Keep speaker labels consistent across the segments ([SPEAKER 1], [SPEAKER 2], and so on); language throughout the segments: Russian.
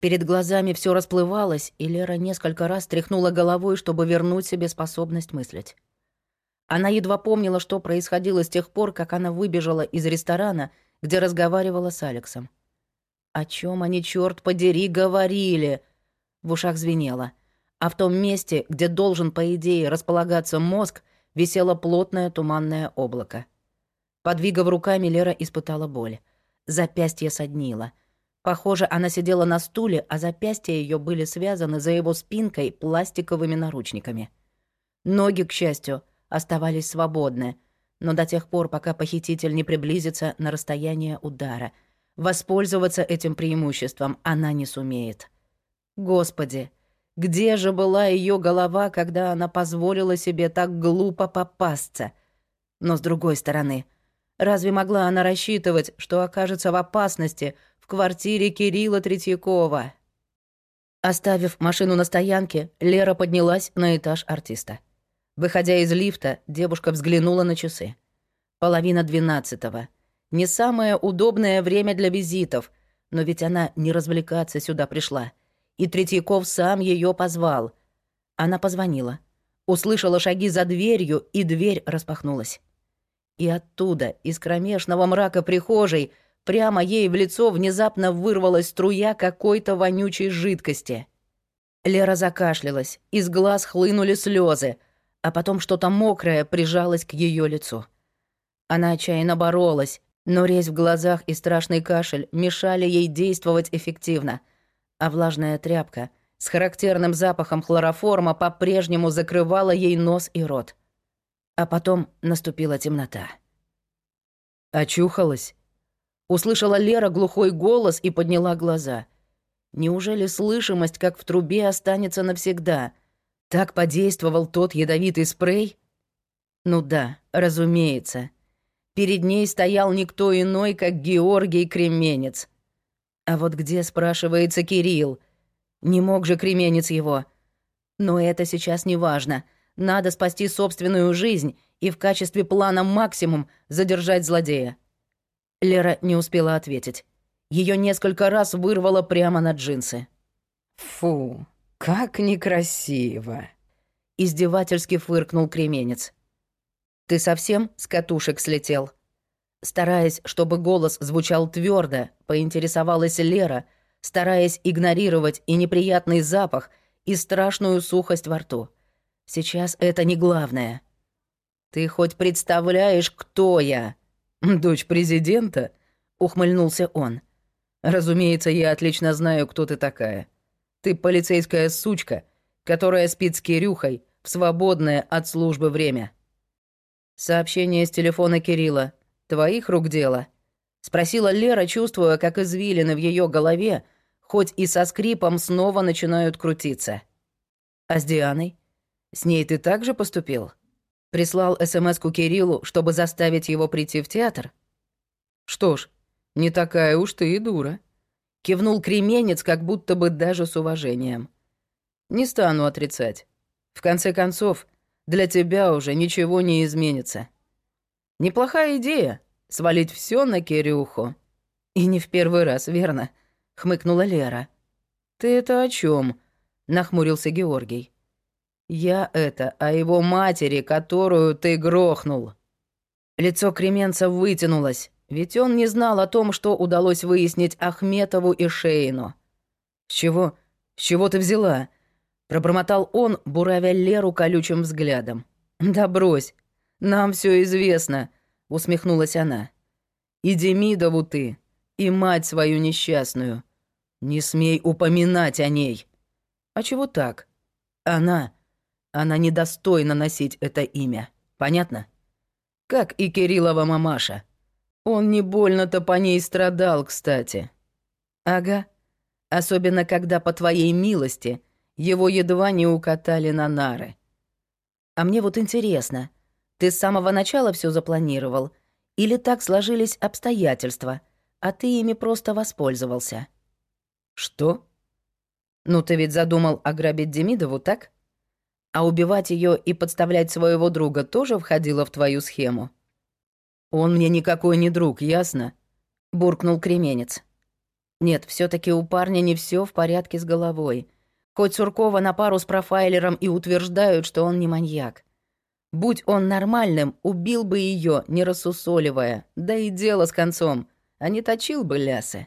[SPEAKER 1] Перед глазами все расплывалось, и Лера несколько раз тряхнула головой, чтобы вернуть себе способность мыслить. Она едва помнила, что происходило с тех пор, как она выбежала из ресторана, где разговаривала с Алексом. О чем они, черт подери, говорили? В ушах звенело. А в том месте, где должен, по идее, располагаться мозг, висело плотное туманное облако. Подвигав руками, Лера испытала боль. Запястье соднило. Похоже, она сидела на стуле, а запястья ее были связаны за его спинкой пластиковыми наручниками. Ноги, к счастью, оставались свободны, но до тех пор, пока похититель не приблизится на расстояние удара. Воспользоваться этим преимуществом она не сумеет. Господи, где же была ее голова, когда она позволила себе так глупо попасться? Но с другой стороны, разве могла она рассчитывать, что окажется в опасности в квартире Кирилла Третьякова? Оставив машину на стоянке, Лера поднялась на этаж артиста. Выходя из лифта, девушка взглянула на часы. Половина двенадцатого. Не самое удобное время для визитов, но ведь она не развлекаться сюда пришла. И Третьяков сам ее позвал. Она позвонила. Услышала шаги за дверью, и дверь распахнулась. И оттуда, из кромешного мрака прихожей, прямо ей в лицо внезапно вырвалась струя какой-то вонючей жидкости. Лера закашлялась, из глаз хлынули слезы, а потом что-то мокрое прижалось к ее лицу. Она отчаянно боролась, но резь в глазах и страшный кашель мешали ей действовать эффективно, а влажная тряпка с характерным запахом хлороформа по-прежнему закрывала ей нос и рот. А потом наступила темнота. «Очухалась?» Услышала Лера глухой голос и подняла глаза. Неужели слышимость, как в трубе, останется навсегда — так подействовал тот ядовитый спрей? Ну да, разумеется. Перед ней стоял никто иной, как Георгий Кременец. А вот где, спрашивается, Кирилл? Не мог же Кременец его. Но это сейчас не важно. Надо спасти собственную жизнь и в качестве плана максимум задержать злодея. Лера не успела ответить. Ее несколько раз вырвало прямо на джинсы.
[SPEAKER 2] «Фу, «Как некрасиво!»
[SPEAKER 1] — издевательски фыркнул кременец. «Ты совсем с катушек слетел?» Стараясь, чтобы голос звучал твердо, поинтересовалась Лера, стараясь игнорировать и неприятный запах, и страшную сухость во рту. Сейчас это не главное. «Ты хоть представляешь, кто я?»
[SPEAKER 2] «Дочь президента?» — ухмыльнулся он. «Разумеется, я отлично знаю, кто ты такая. Ты полицейская сучка, которая спит с Кирюхой в свободное от службы время. Сообщение с телефона Кирилла. Твоих рук дело? Спросила Лера, чувствуя, как извилины в ее голове, хоть и со скрипом, снова начинают крутиться. А с Дианой? С ней ты также поступил? Прислал СМС-ку Кириллу, чтобы заставить его прийти в театр? Что ж, не такая уж ты и дура. Кивнул кременец, как будто бы даже с уважением. «Не стану отрицать. В конце концов, для тебя уже ничего не изменится. Неплохая идея — свалить все на Кирюху. И не в первый раз, верно?» — хмыкнула Лера. «Ты это о чем? нахмурился Георгий. «Я это о его матери, которую ты грохнул». Лицо Кременца вытянулось. Ведь он не знал о том, что удалось выяснить Ахметову и Шейну. «С чего? С чего ты взяла?» Пробормотал он, буравя Леру колючим взглядом. «Да брось, нам все известно», — усмехнулась она. «И Демидову ты, и мать свою несчастную. Не смей упоминать о ней». «А чего так?» «Она, она недостойна носить это имя. Понятно?» «Как и Кириллова мамаша». Он не больно-то по ней страдал, кстати. Ага. Особенно, когда, по твоей милости, его едва не укатали на нары. А мне вот интересно, ты с самого начала все запланировал? Или так сложились обстоятельства, а ты ими просто воспользовался? Что? Ну, ты ведь задумал ограбить Демидову, так? А убивать ее и подставлять своего друга тоже входило в твою схему? «Он мне никакой не друг, ясно?» — буркнул кременец.
[SPEAKER 1] Нет, все таки у парня не все в порядке с головой. Хоть Суркова на пару с профайлером и утверждают, что он не маньяк. Будь он нормальным, убил бы ее, не рассусоливая, да и дело с концом, а не точил бы лясы.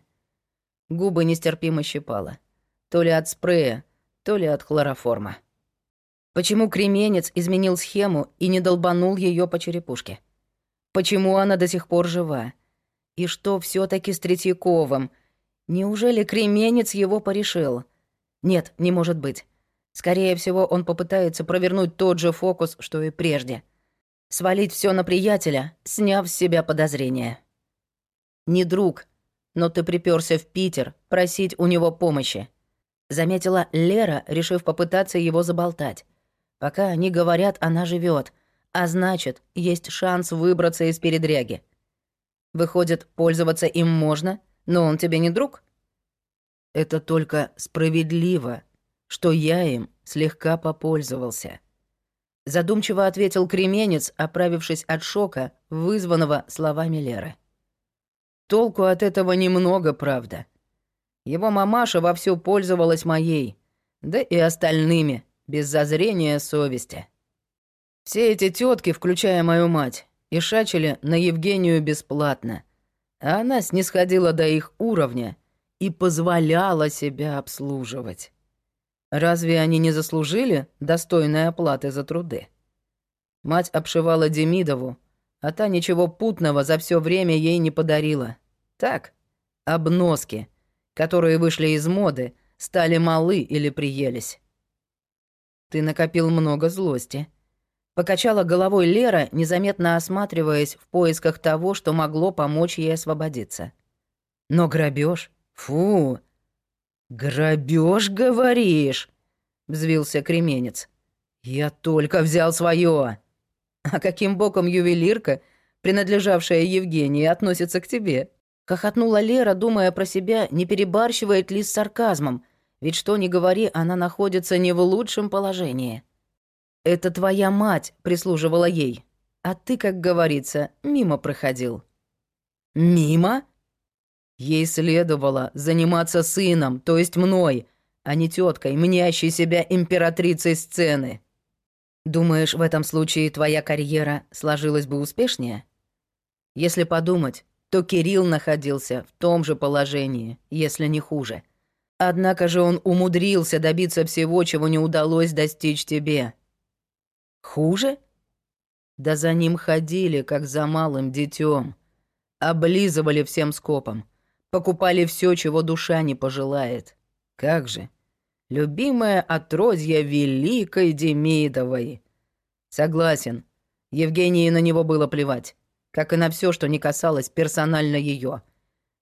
[SPEAKER 1] Губы нестерпимо щипало. То ли от спрея, то ли от хлороформа. Почему кременец изменил схему и не долбанул ее по черепушке? Почему она до сих пор жива? И что все таки с Третьяковым? Неужели кременец его порешил? Нет, не может быть. Скорее всего, он попытается провернуть тот же фокус, что и прежде. Свалить все на приятеля, сняв с себя подозрения. Не друг, но ты приперся в Питер просить у него помощи. Заметила Лера, решив попытаться его заболтать. Пока они говорят, она живет, а значит, есть шанс выбраться из передряги. Выходит, пользоваться им можно, но он тебе не друг? Это только справедливо, что я им слегка попользовался. Задумчиво ответил кременец, оправившись от шока, вызванного словами Леры. Толку от этого немного, правда. Его мамаша вовсю пользовалась моей, да и остальными, без зазрения совести. Все эти тетки, включая мою мать, и на Евгению бесплатно, а она снисходила до их уровня и позволяла себя обслуживать. Разве они не заслужили достойной оплаты за труды? Мать обшивала Демидову, а та ничего путного за все время ей не подарила. Так, обноски, которые вышли из моды, стали малы или приелись. Ты накопил много злости. Покачала головой Лера, незаметно осматриваясь в поисках того, что могло помочь ей освободиться. Но грабеж? Фу, «Грабеж, говоришь?» — взвился кременец. «Я только взял свое. А каким боком ювелирка, принадлежавшая Евгении, относится к тебе?» Хохотнула Лера, думая про себя, не перебарщивает ли с сарказмом, ведь что ни говори, она находится не в лучшем положении. «Это твоя мать прислуживала ей, а ты, как говорится, мимо проходил». «Мимо?» Ей следовало заниматься сыном, то есть мной, а не теткой, мнящей себя императрицей сцены. Думаешь, в этом случае твоя карьера сложилась бы успешнее? Если подумать, то Кирилл находился в том же положении, если не хуже. Однако же он умудрился добиться всего, чего не удалось достичь тебе. Хуже? Да за ним ходили, как за малым детем, Облизывали всем скопом. Покупали все, чего душа не пожелает. Как же? Любимое отродье Великой Демидовой. Согласен. Евгении на него было плевать. Как и на все, что не касалось персонально ее.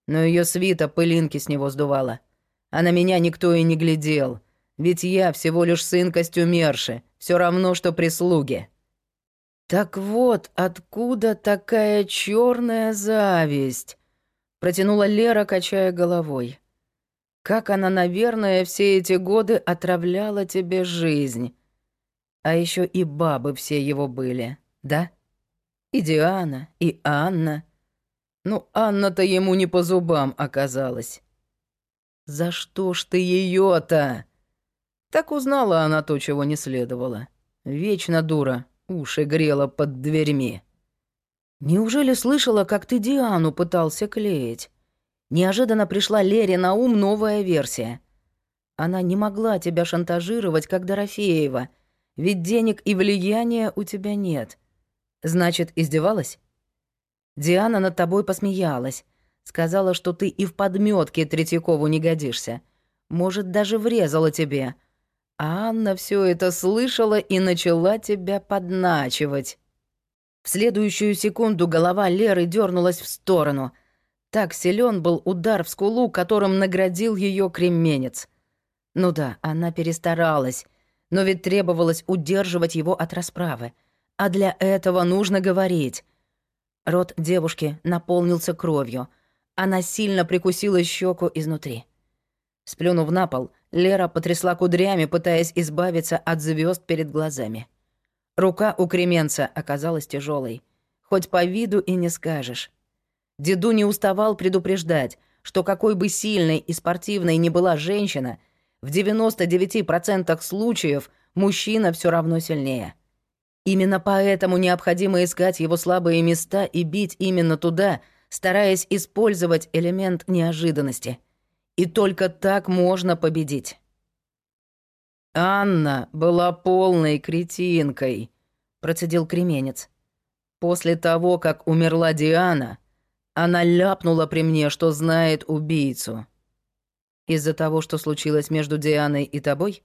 [SPEAKER 1] Но ее свита пылинки с него сдувала. А на меня никто и не глядел. Ведь я всего лишь сын костюмерши. Все равно, что прислуги. Так вот, откуда такая черная зависть? Протянула Лера, качая головой. Как она, наверное, все эти годы отравляла тебе жизнь. А еще и бабы все его были, да? И Диана, и Анна. Ну, Анна-то ему не по зубам оказалась. За что ж ты ее-то? Так узнала она то, чего не следовало. Вечно дура, уши грела под дверьми. Неужели слышала, как ты Диану пытался клеить? Неожиданно пришла Лере на ум новая версия. Она не могла тебя шантажировать, как Дорофеева, ведь денег и влияния у тебя нет. Значит, издевалась? Диана над тобой посмеялась, сказала, что ты и в подметке Третьякову не годишься. Может, даже врезала тебе. А Анна все это слышала и начала тебя подначивать. В следующую секунду голова Леры дернулась в сторону. Так силен был удар в скулу, которым наградил ее кременец. Ну да, она перестаралась, но ведь требовалось удерживать его от расправы. А для этого нужно говорить. Рот девушки наполнился кровью. Она сильно прикусила щеку изнутри. Сплюнув на пол, Лера потрясла кудрями, пытаясь избавиться от звезд перед глазами. Рука у кременца оказалась тяжелой. Хоть по виду и не скажешь. Деду не уставал предупреждать, что какой бы сильной и спортивной ни была женщина, в 99% случаев мужчина все равно сильнее. Именно поэтому необходимо искать его слабые места и бить именно туда, стараясь использовать элемент неожиданности. И только так можно победить.
[SPEAKER 2] «Анна была полной кретинкой», — процедил кременец. «После того, как умерла Диана, она ляпнула при мне, что знает убийцу. Из-за того, что случилось между Дианой и тобой?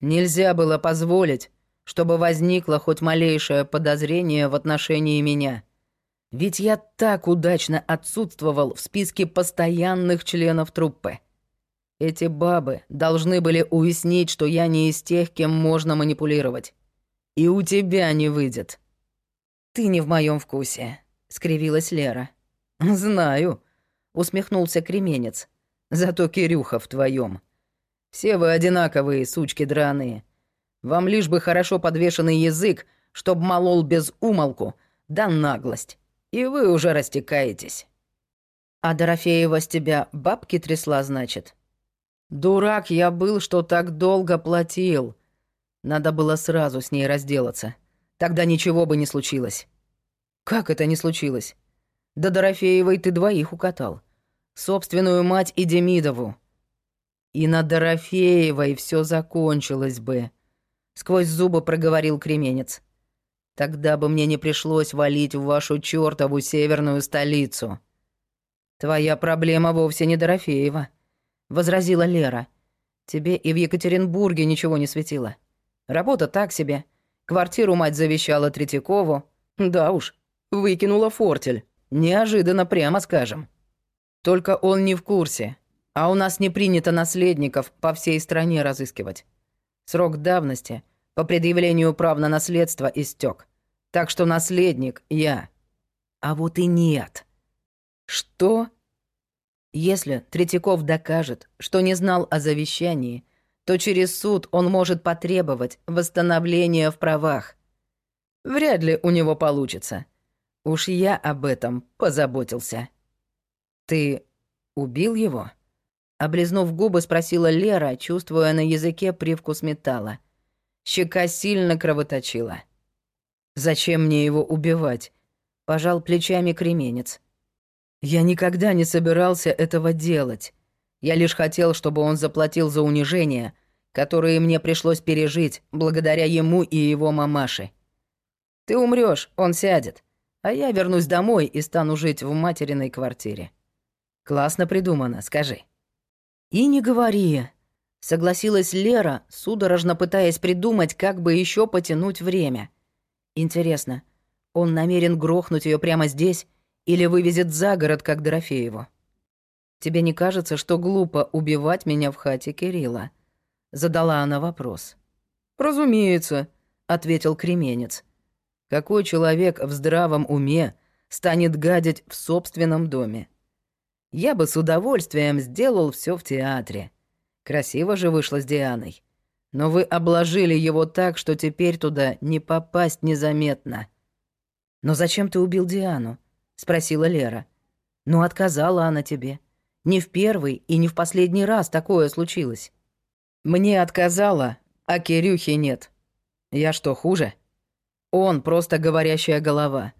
[SPEAKER 2] Нельзя было позволить, чтобы возникло хоть малейшее подозрение в отношении меня. Ведь я так удачно отсутствовал в списке постоянных членов труппы. Эти бабы должны были уяснить, что я не из тех, кем можно манипулировать. И у тебя не выйдет.
[SPEAKER 1] Ты не в моем вкусе, — скривилась Лера.
[SPEAKER 2] «Знаю», — усмехнулся кременец. «Зато Кирюха в твоем. Все вы одинаковые, сучки драные. Вам лишь бы хорошо подвешенный язык, чтоб молол без умолку, да наглость. И вы уже растекаетесь».
[SPEAKER 1] «А Дорофеева с тебя бабки трясла, значит?»
[SPEAKER 2] «Дурак я был, что так долго платил. Надо было сразу с ней разделаться. Тогда ничего бы не случилось». «Как это не случилось? Да Дорофеевой ты двоих укатал. Собственную мать и Демидову. И на Дорофеевой все закончилось бы», — сквозь зубы проговорил кременец. «Тогда бы мне не пришлось валить в вашу чёртову северную столицу». «Твоя проблема вовсе не Дорофеева», — возразила Лера. «Тебе и в Екатеринбурге ничего не светило. Работа так себе. Квартиру мать завещала Третьякову. Да уж, Выкинула фортель. Неожиданно, прямо скажем. Только он не в курсе. А у нас не принято наследников по всей стране разыскивать. Срок давности по предъявлению прав на наследство истек. Так что наследник я. А вот и нет. Что? Если Третьяков докажет, что не знал о завещании, то через суд он может потребовать восстановления в правах. Вряд ли у него получится. Уж я об этом позаботился. Ты убил его? Облизнув губы, спросила Лера, чувствуя на языке привкус металла. Щека сильно кровоточила. «Зачем мне его убивать?» — пожал плечами кременец. «Я никогда не собирался этого делать. Я лишь хотел, чтобы он заплатил за унижение, которые мне пришлось пережить благодаря ему и его мамаше. Ты умрёшь, он сядет а я вернусь домой и стану жить в материной квартире. Классно придумано, скажи».
[SPEAKER 1] «И не говори», — согласилась Лера, судорожно пытаясь придумать, как бы еще потянуть время. «Интересно, он намерен грохнуть ее прямо здесь или вывезет за город, как Дорофееву?» «Тебе не кажется, что глупо убивать меня в хате Кирилла?» — задала она вопрос.
[SPEAKER 2] «Разумеется», — ответил кременец. Какой человек в здравом уме станет гадить в собственном доме? Я бы с удовольствием сделал все в театре. Красиво же вышло с Дианой. Но вы обложили его так, что теперь туда не попасть незаметно.
[SPEAKER 1] «Но зачем ты убил Диану?» — спросила Лера. «Ну, отказала она тебе. Не в первый и не в последний раз такое случилось».
[SPEAKER 2] «Мне отказала, а Кирюхи нет. Я что, хуже?» Он просто говорящая голова,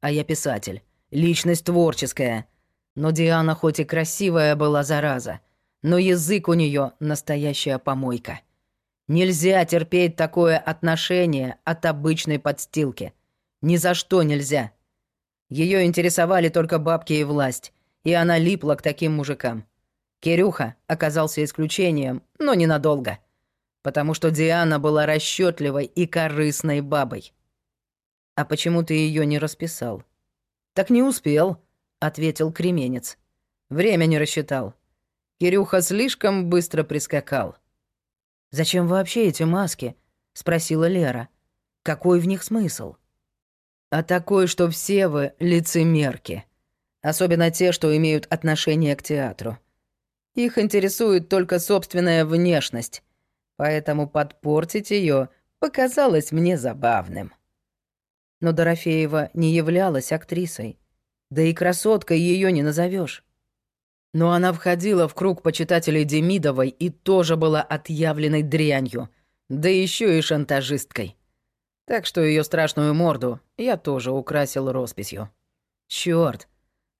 [SPEAKER 2] а я писатель, личность творческая. Но Диана хоть и красивая была зараза, но язык у нее настоящая помойка. Нельзя терпеть такое отношение от обычной подстилки. Ни за что нельзя. Ее интересовали только бабки и власть, и она липла к таким мужикам. Кирюха оказался исключением, но ненадолго. Потому что Диана была расчетливой и корыстной бабой. «А почему ты ее не расписал?» «Так не успел», — ответил кременец. «Время не рассчитал. Кирюха слишком быстро прискакал».
[SPEAKER 1] «Зачем вообще эти маски?» — спросила Лера. «Какой в них смысл?»
[SPEAKER 2] «А такой, что все вы лицемерки. Особенно те, что имеют отношение к театру. Их интересует только собственная внешность, поэтому подпортить ее показалось мне забавным». Но Дорофеева не являлась актрисой. Да и красоткой ее не назовешь. Но она входила в круг почитателей Демидовой и тоже была отъявленной дрянью, да еще и шантажисткой. Так что ее страшную морду я тоже украсил росписью. Черт,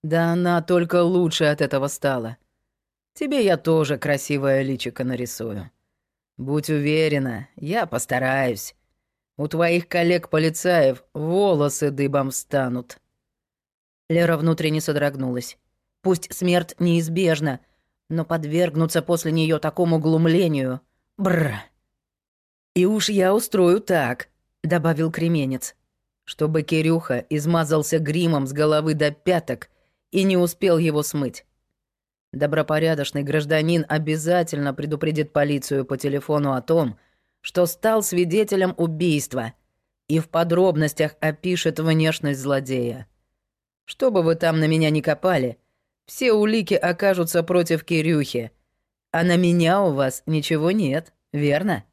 [SPEAKER 2] да она только лучше от этого стала. Тебе я тоже красивое личико нарисую. Будь уверена, я постараюсь. У твоих коллег-полицаев волосы дыбом встанут».
[SPEAKER 1] Лера внутренне содрогнулась. Пусть смерть неизбежна, но подвергнуться после нее такому глумлению... Бррр.
[SPEAKER 2] «И уж я устрою так», — добавил Кременец, «чтобы Кирюха измазался гримом с головы до пяток и не успел его смыть. Добропорядочный гражданин обязательно предупредит полицию по телефону о том, что стал свидетелем убийства и в подробностях опишет внешность злодея. Что бы вы там на меня ни копали, все улики окажутся против Кирюхи, а на меня у вас ничего нет, верно?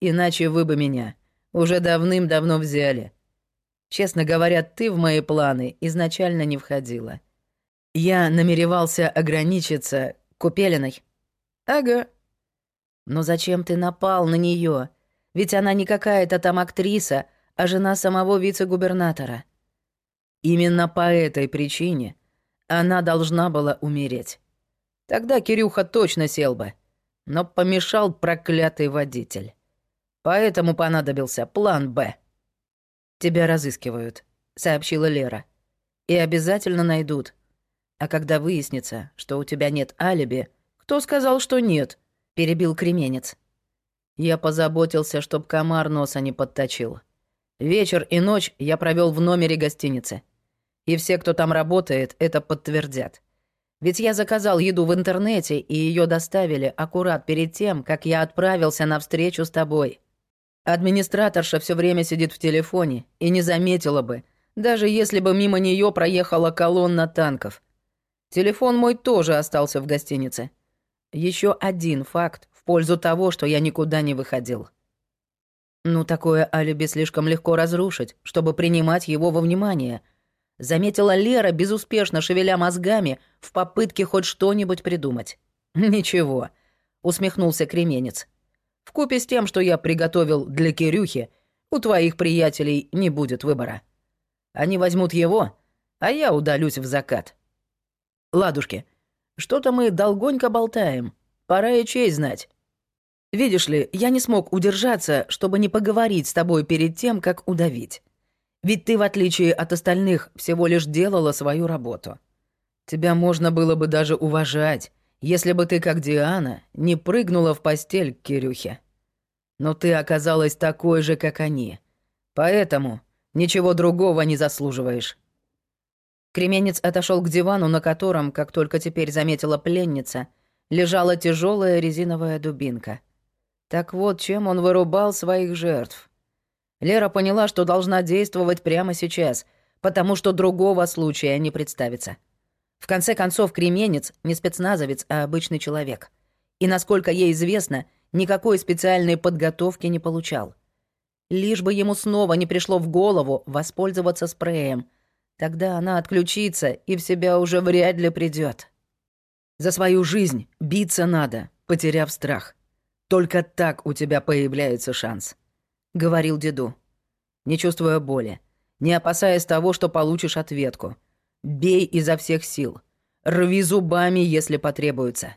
[SPEAKER 2] Иначе вы бы меня уже давным-давно взяли. Честно говоря, ты в мои планы изначально не входила. Я намеревался ограничиться Купелиной.
[SPEAKER 1] Ага. Но зачем ты напал на нее? Ведь она не какая-то там актриса, а жена самого вице-губернатора.
[SPEAKER 2] Именно по этой причине она должна была умереть. Тогда Кирюха точно сел бы, но помешал проклятый водитель. Поэтому понадобился план «Б».
[SPEAKER 1] «Тебя разыскивают», — сообщила Лера. «И обязательно найдут. А когда выяснится, что у тебя нет алиби, кто сказал, что нет? перебил кременец.
[SPEAKER 2] Я позаботился, чтоб комар носа не подточил. Вечер и ночь я провел в номере гостиницы. И все, кто там работает, это подтвердят. Ведь я заказал еду в интернете, и ее доставили аккурат перед тем, как я отправился на встречу с тобой. Администраторша все время сидит в телефоне и не заметила бы, даже если бы мимо нее проехала колонна танков. Телефон мой тоже остался в гостинице. Еще один факт в пользу того, что я никуда не выходил.
[SPEAKER 1] Ну, такое алиби слишком легко разрушить, чтобы принимать его во внимание. Заметила Лера, безуспешно шевеля мозгами, в попытке хоть что-нибудь придумать.
[SPEAKER 2] «Ничего», — усмехнулся Кременец. «Вкупе с тем, что я приготовил для Кирюхи, у твоих приятелей не будет выбора. Они возьмут его, а я удалюсь в закат. Ладушки, что-то мы долгонько болтаем. Пора и честь знать. Видишь ли, я не смог удержаться, чтобы не поговорить с тобой перед тем, как удавить. Ведь ты, в отличие от остальных, всего лишь делала свою работу. Тебя можно было бы даже уважать, если бы ты, как Диана, не прыгнула в постель к Кирюхе. Но ты оказалась такой же, как они. Поэтому ничего другого не заслуживаешь.
[SPEAKER 1] Кременец отошел к дивану, на котором, как только теперь заметила пленница, лежала тяжелая резиновая дубинка. Так вот, чем он вырубал своих жертв. Лера поняла, что должна действовать прямо сейчас, потому что другого случая не представится. В конце концов, кременец не спецназовец, а обычный человек. И, насколько ей известно, никакой специальной подготовки не получал. Лишь бы ему снова не пришло в голову воспользоваться спреем — Тогда она отключится и в себя уже вряд ли придет. За свою жизнь биться надо, потеряв страх. Только так у тебя появляется шанс», — говорил деду. «Не чувствуя боли, не опасаясь того, что получишь ответку. Бей изо всех сил. Рви зубами, если потребуется».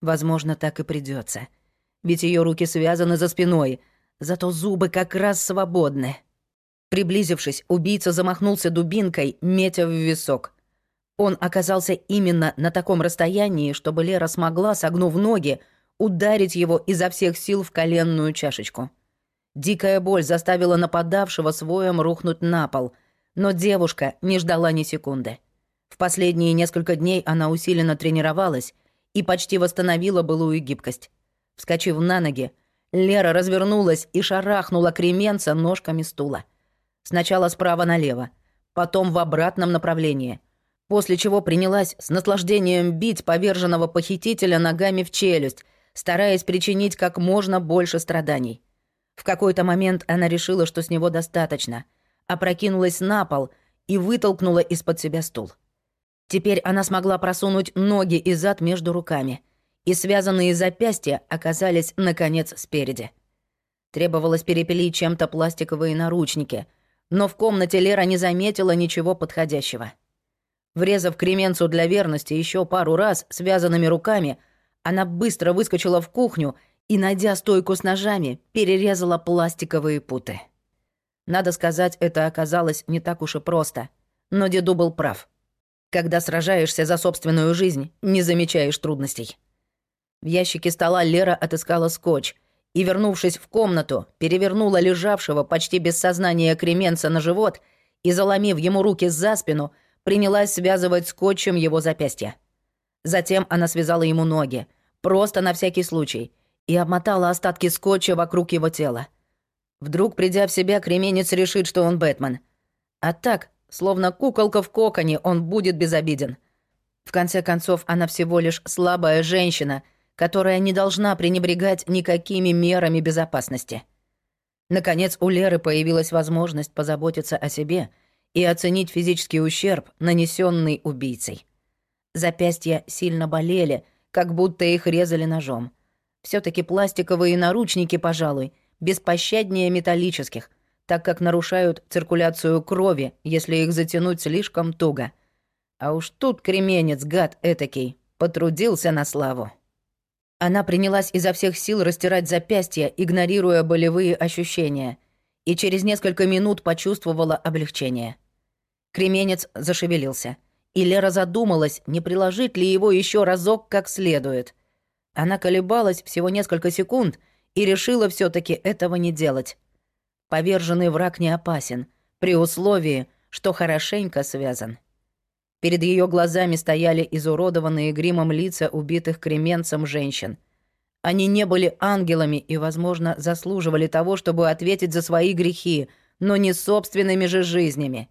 [SPEAKER 1] Возможно, так и придется. Ведь ее руки связаны за спиной, зато зубы как раз свободны. Приблизившись, убийца замахнулся дубинкой, метя в висок. Он оказался именно на таком расстоянии, чтобы Лера смогла, согнув ноги, ударить его изо всех сил в коленную чашечку. Дикая боль заставила нападавшего своем рухнуть на пол, но девушка не ждала ни секунды. В последние несколько дней она усиленно тренировалась и почти восстановила былую гибкость. Вскочив на ноги, Лера развернулась и шарахнула кременца ножками стула. Сначала справа налево, потом в обратном направлении. После чего принялась с наслаждением бить поверженного похитителя ногами в челюсть, стараясь причинить как можно больше страданий. В какой-то момент она решила, что с него достаточно, опрокинулась на пол и вытолкнула из-под себя стул. Теперь она смогла просунуть ноги и зад между руками, и связанные запястья оказались, наконец, спереди. Требовалось перепилить чем-то пластиковые наручники, но в комнате Лера не заметила ничего подходящего. Врезав кременцу для верности еще пару раз связанными руками, она быстро выскочила в кухню и, найдя стойку с ножами, перерезала пластиковые путы. Надо сказать, это оказалось не так уж и просто. Но деду был прав. Когда сражаешься за собственную жизнь, не замечаешь трудностей. В ящике стола Лера отыскала скотч и, вернувшись в комнату, перевернула лежавшего почти без сознания кременца на живот и, заломив ему руки за спину, принялась связывать скотчем его запястья. Затем она связала ему ноги, просто на всякий случай, и обмотала остатки скотча вокруг его тела. Вдруг, придя в себя, кременец решит, что он Бэтмен. А так, Словно куколка в коконе, он будет безобиден. В конце концов, она всего лишь слабая женщина, которая не должна пренебрегать никакими мерами безопасности. Наконец, у Леры появилась возможность позаботиться о себе и оценить физический ущерб, нанесенный убийцей. Запястья сильно болели, как будто их резали ножом. Все таки пластиковые наручники, пожалуй, беспощаднее металлических, так как нарушают циркуляцию крови, если их затянуть слишком туго. А уж тут кременец, гад этакий, потрудился на славу. Она принялась изо всех сил растирать запястья, игнорируя болевые ощущения, и через несколько минут почувствовала облегчение. Кременец зашевелился, и Лера задумалась, не приложить ли его еще разок как следует. Она колебалась всего несколько секунд и решила все таки этого не делать. Поверженный враг не опасен, при условии, что хорошенько связан. Перед ее глазами стояли изуродованные гримом лица убитых кременцем женщин. Они не были ангелами и, возможно, заслуживали того, чтобы ответить за свои грехи, но не собственными же жизнями.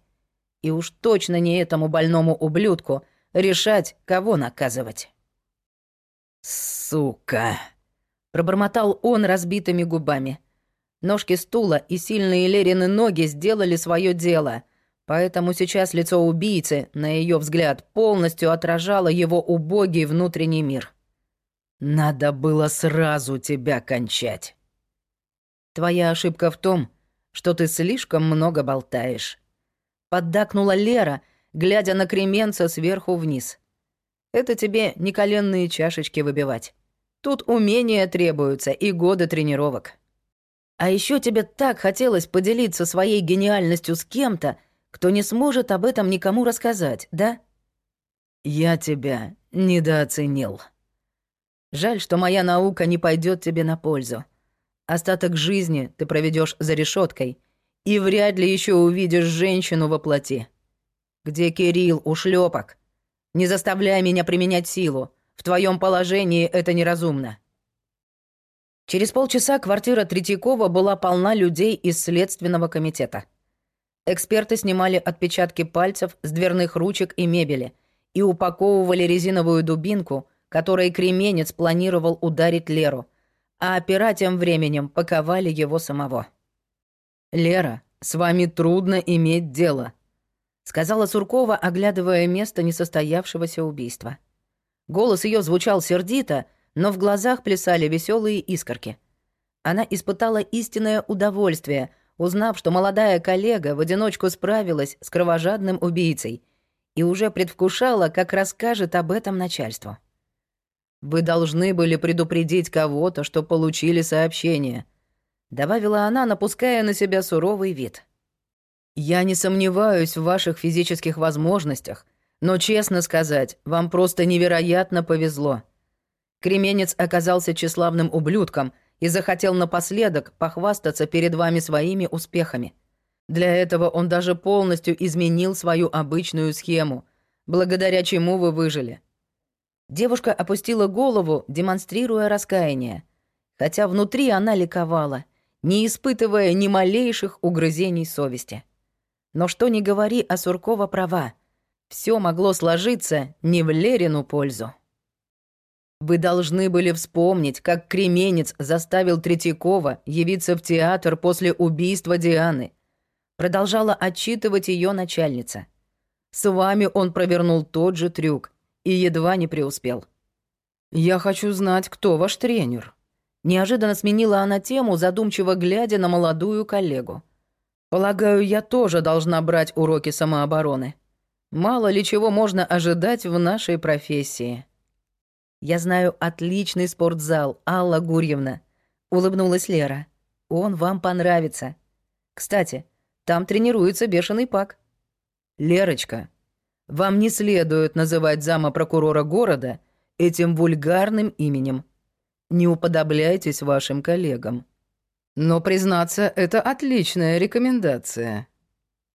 [SPEAKER 1] И уж точно не этому больному ублюдку решать, кого наказывать.
[SPEAKER 2] «Сука!»
[SPEAKER 1] — пробормотал он разбитыми губами. Ножки стула и сильные Лерины ноги сделали свое дело, поэтому сейчас лицо убийцы, на ее взгляд, полностью отражало его убогий внутренний мир.
[SPEAKER 2] «Надо было сразу тебя кончать».
[SPEAKER 1] «Твоя ошибка в том, что ты слишком много болтаешь», — поддакнула Лера, глядя на кременца сверху вниз. «Это тебе не коленные чашечки выбивать. Тут умения требуются и годы тренировок». А еще тебе так хотелось поделиться своей гениальностью с кем-то, кто не сможет об этом никому рассказать, да?
[SPEAKER 2] Я тебя недооценил.
[SPEAKER 1] Жаль, что моя наука не пойдет тебе на пользу. Остаток жизни ты проведешь за решеткой и вряд ли еще увидишь женщину во плоти. Где Кирилл, ушлепок? Не заставляй меня применять силу. В твоем положении это неразумно. Через полчаса квартира Третьякова была полна людей из Следственного комитета. Эксперты снимали отпечатки пальцев с дверных ручек и мебели и упаковывали резиновую дубинку, которой кременец планировал ударить Леру, а опера тем временем паковали его самого.
[SPEAKER 2] «Лера, с вами трудно иметь дело», — сказала Суркова, оглядывая место несостоявшегося убийства.
[SPEAKER 1] Голос ее звучал сердито, — но в глазах плясали веселые искорки. Она испытала истинное удовольствие, узнав, что молодая коллега в одиночку справилась с кровожадным убийцей и уже предвкушала, как расскажет об этом начальству.
[SPEAKER 2] «Вы должны были предупредить кого-то, что получили сообщение», — добавила она, напуская на себя суровый вид. «Я не сомневаюсь в ваших физических возможностях, но, честно сказать, вам просто невероятно повезло. Кременец оказался тщеславным ублюдком и захотел напоследок похвастаться перед вами своими успехами. Для этого он даже полностью изменил свою обычную схему, благодаря чему вы выжили.
[SPEAKER 1] Девушка опустила голову, демонстрируя раскаяние, хотя внутри она ликовала, не испытывая ни малейших угрызений совести. Но что ни говори, а Суркова права. Все могло сложиться не в Лерину пользу.
[SPEAKER 2] Вы должны были вспомнить, как Кременец заставил Третьякова явиться в театр после убийства Дианы.
[SPEAKER 1] Продолжала отчитывать ее начальница. С вами он провернул тот же трюк и едва не преуспел.
[SPEAKER 2] «Я хочу знать, кто ваш тренер».
[SPEAKER 1] Неожиданно сменила она тему, задумчиво глядя на молодую коллегу. «Полагаю, я тоже должна брать уроки самообороны. Мало ли чего можно ожидать в нашей профессии». «Я знаю отличный спортзал, Алла Гурьевна», — улыбнулась Лера. «Он вам понравится. Кстати, там тренируется бешеный пак».
[SPEAKER 2] «Лерочка, вам не следует называть зама прокурора города этим вульгарным именем. Не уподобляйтесь вашим коллегам. Но, признаться, это отличная рекомендация.